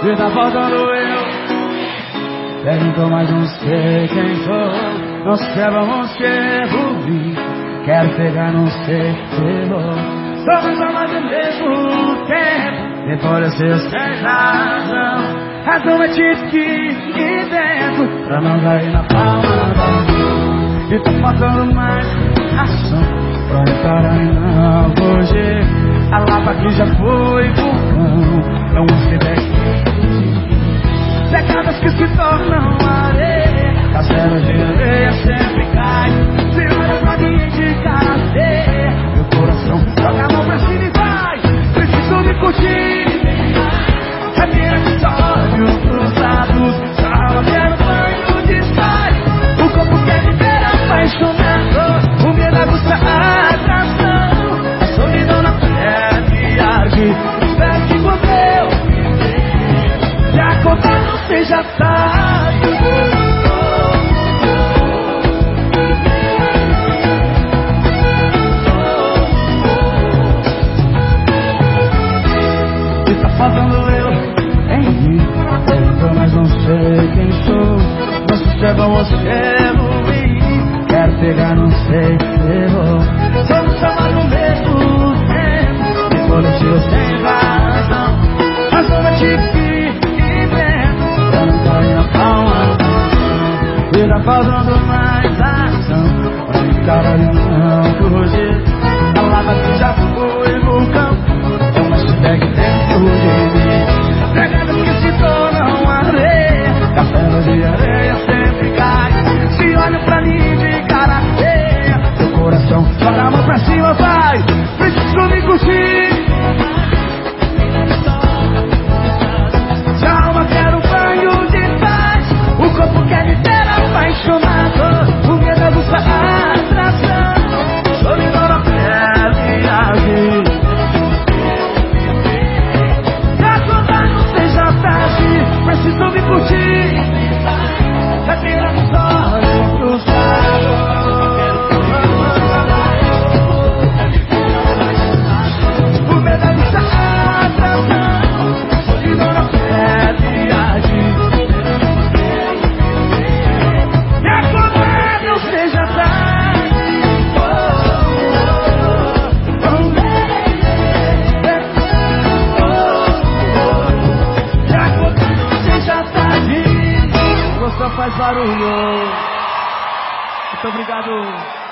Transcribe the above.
E Vida faltando eu Perguntou, mas não sei quem sou Não sei, que sei, rubi Quero pegar, não sei, pelo Somos amados ao mesmo tempo. Depois eu sei, razão. Razão é tipo que pra não cair na palma da mão. E tô faltando mais ação pra encarar e não fugir. A lava que já seja tarde. Tá e faltando eu em mim, mas não sei quem sou. Você é bom, você é e. Quero pegar, não sei, errou. Tá fazendo mais ação Trabalhando faz barulho. Muito obrigado.